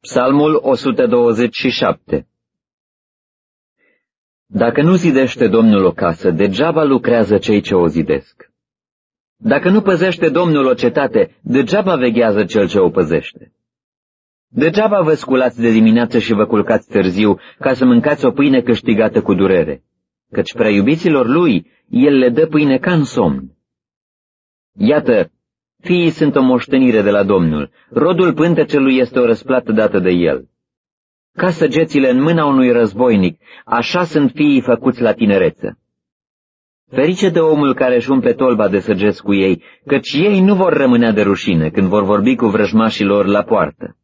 Psalmul 127 Dacă nu zidește Domnul o casă, degeaba lucrează cei ce o zidesc. Dacă nu păzește Domnul o cetate, degeaba veghează cel ce o păzește. Degeaba vă sculați de dimineață și vă culcați târziu ca să mâncați o pâine câștigată cu durere, căci prea iubiților lui el le dă pâine ca în somn. Iată, Fiii sunt o moștenire de la Domnul, rodul pântecelui este o răsplată dată de el. Ca săgețile în mâna unui războinic, așa sunt fiii făcuți la tinereță. Ferice de omul care își umple tolba de săgeți cu ei, căci ei nu vor rămânea de rușine când vor vorbi cu vrăjmașilor la poartă.